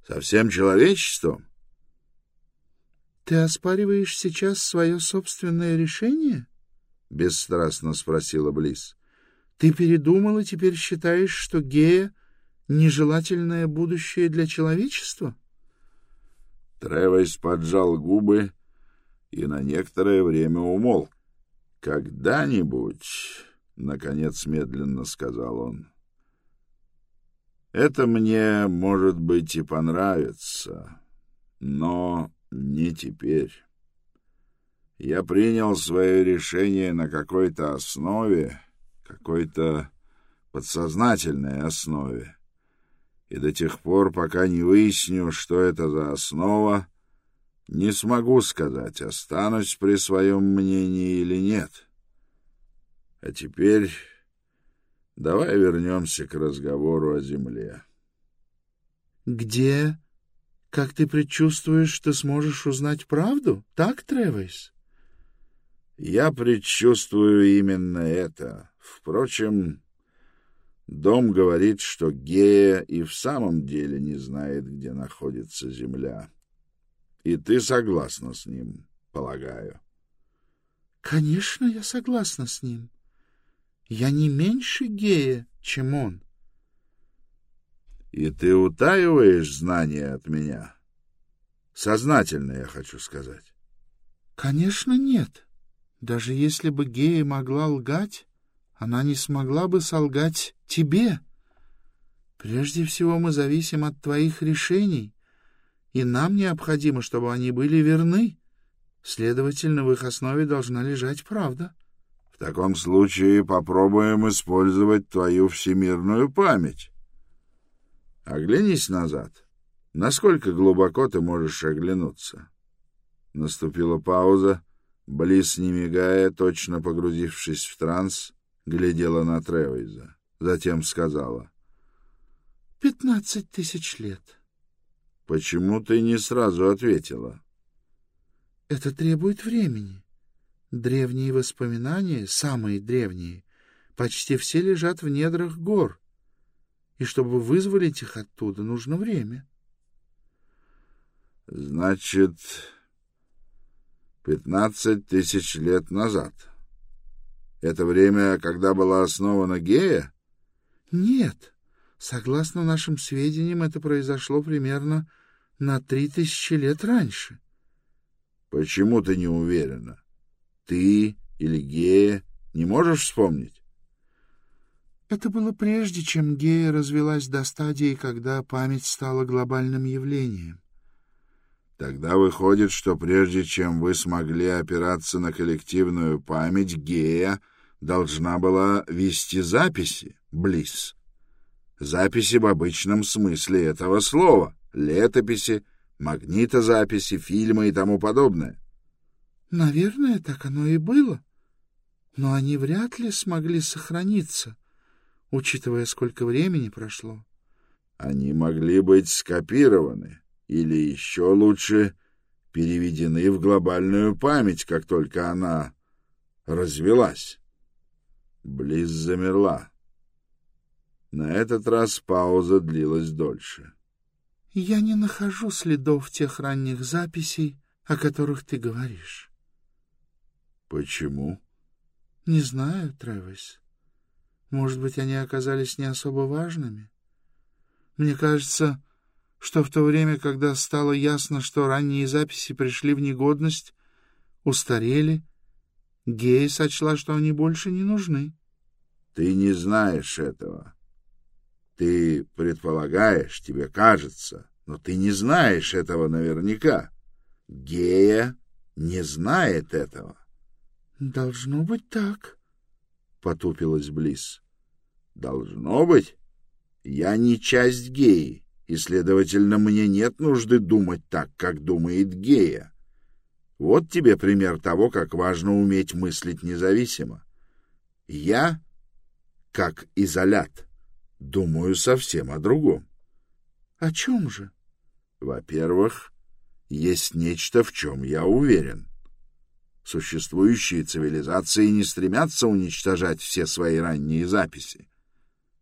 Со всем человечеством? — Ты оспариваешь сейчас свое собственное решение? — бесстрастно спросила Близ. — Ты передумал и теперь считаешь, что гея — нежелательное будущее для человечества? Тревойс поджал губы и на некоторое время умолк. Когда-нибудь — наконец медленно сказал он. «Это мне, может быть, и понравится, но не теперь. Я принял свое решение на какой-то основе, какой-то подсознательной основе, и до тех пор, пока не выясню, что это за основа, не смогу сказать, останусь при своем мнении или нет». А теперь давай вернемся к разговору о земле. — Где? Как ты предчувствуешь, что сможешь узнать правду? Так, Тревис? — Я предчувствую именно это. Впрочем, дом говорит, что Гея и в самом деле не знает, где находится земля. И ты согласна с ним, полагаю. — Конечно, я согласна с ним. — я не меньше гея, чем он. И ты утаиваешь знания от меня? Сознательно, я хочу сказать. Конечно, нет. Даже если бы гея могла лгать, она не смогла бы солгать тебе. Прежде всего мы зависим от твоих решений, и нам необходимо, чтобы они были верны. Следовательно, в их основе должна лежать правда. Таком случае попробуем использовать твою всемирную память. Оглянись назад. Насколько глубоко ты можешь оглянуться? Наступила пауза. Близ, не мигая, точно погрузившись в транс, глядела на Тревейза. Затем сказала. — Пятнадцать тысяч лет. — Почему ты не сразу ответила? — Это требует времени. Древние воспоминания, самые древние, почти все лежат в недрах гор, и чтобы вызволить их оттуда, нужно время. — Значит, пятнадцать тысяч лет назад. Это время, когда была основана Гея? — Нет. Согласно нашим сведениям, это произошло примерно на три тысячи лет раньше. — Почему ты не уверена? Ты или Гея не можешь вспомнить? Это было прежде, чем Гея развелась до стадии, когда память стала глобальным явлением. Тогда выходит, что прежде чем вы смогли опираться на коллективную память, Гея должна была вести записи, Близ. Записи в обычном смысле этого слова, летописи, магнитозаписи, фильмы и тому подобное. Наверное, так оно и было. Но они вряд ли смогли сохраниться, учитывая, сколько времени прошло. Они могли быть скопированы, или еще лучше переведены в глобальную память, как только она развелась. Близ замерла. На этот раз пауза длилась дольше. — Я не нахожу следов тех ранних записей, о которых ты говоришь. — Почему? — Не знаю, Тревис. Может быть, они оказались не особо важными? Мне кажется, что в то время, когда стало ясно, что ранние записи пришли в негодность, устарели, Гея сочла, что они больше не нужны. — Ты не знаешь этого. Ты предполагаешь, тебе кажется, но ты не знаешь этого наверняка. Гея не знает этого. — Должно быть так, — потупилась Близ. — Должно быть. Я не часть геи и, следовательно, мне нет нужды думать так, как думает Гея. Вот тебе пример того, как важно уметь мыслить независимо. Я, как изолят, думаю совсем о другом. — О чем же? — Во-первых, есть нечто, в чем я уверен. Существующие цивилизации не стремятся уничтожать все свои ранние записи.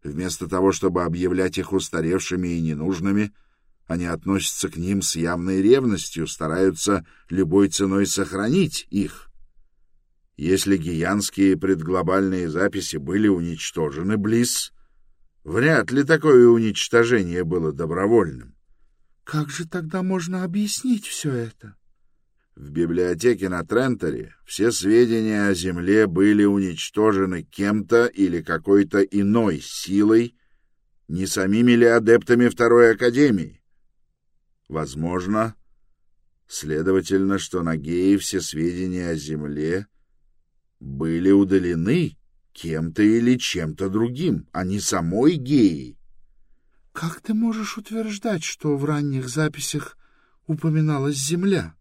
Вместо того, чтобы объявлять их устаревшими и ненужными, они относятся к ним с явной ревностью, стараются любой ценой сохранить их. Если гиянские предглобальные записи были уничтожены, Близ, вряд ли такое уничтожение было добровольным. Как же тогда можно объяснить все это? В библиотеке на Тренторе все сведения о Земле были уничтожены кем-то или какой-то иной силой, не самими ли адептами Второй Академии. Возможно, следовательно, что на Гее все сведения о Земле были удалены кем-то или чем-то другим, а не самой Геей. Как ты можешь утверждать, что в ранних записях упоминалась Земля? —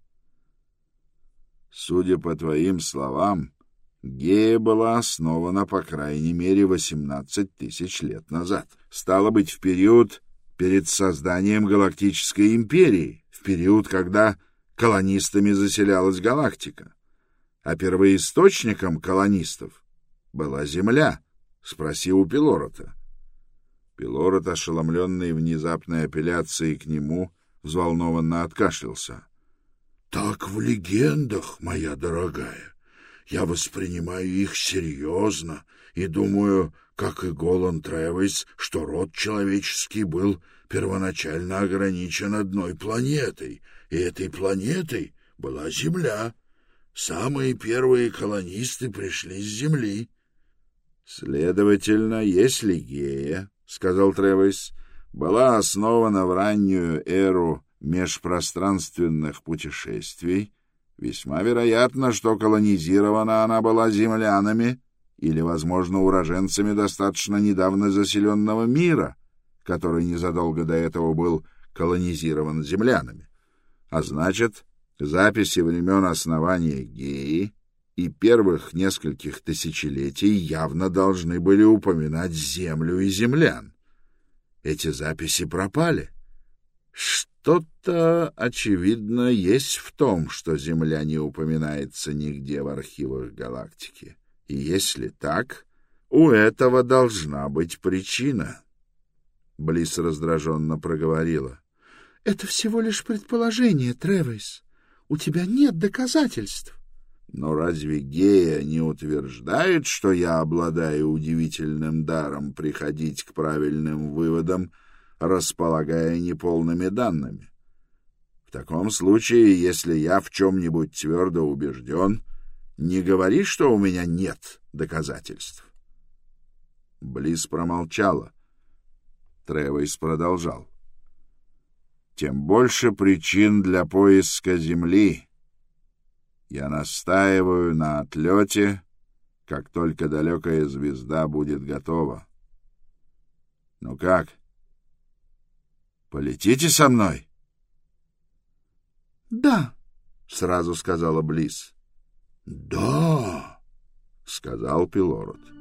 Судя по твоим словам, Гея была основана по крайней мере 18 тысяч лет назад. Стало быть, в период перед созданием Галактической империи, в период, когда колонистами заселялась галактика. А первоисточником колонистов была Земля, спроси у Пилорота. Пилорот, ошеломленный внезапной апелляцией к нему, взволнованно откашлялся. Так в легендах, моя дорогая. Я воспринимаю их серьезно и думаю, как и Голан Тревис, что род человеческий был первоначально ограничен одной планетой, и этой планетой была Земля. Самые первые колонисты пришли с Земли. — Следовательно, если Гея, — сказал Тревис, — была основана в раннюю эру межпространственных путешествий, весьма вероятно, что колонизирована она была землянами или, возможно, уроженцами достаточно недавно заселенного мира, который незадолго до этого был колонизирован землянами. А значит, записи времен основания Геи и первых нескольких тысячелетий явно должны были упоминать землю и землян. Эти записи пропали — Что-то, очевидно, есть в том, что Земля не упоминается нигде в архивах галактики. И если так, у этого должна быть причина. Близ раздраженно проговорила. — Это всего лишь предположение, Тревис. У тебя нет доказательств. Но разве Гея не утверждает, что я обладаю удивительным даром приходить к правильным выводам, располагая неполными данными? В таком случае, если я в чем-нибудь твердо убежден, не говори, что у меня нет доказательств. Близ промолчала. Тревойс продолжал. Тем больше причин для поиска Земли. Я настаиваю на отлете, как только далекая звезда будет готова. Ну как? Полетите со мной? — Да, — сразу сказала Близ. — Да, — сказал Пилород. —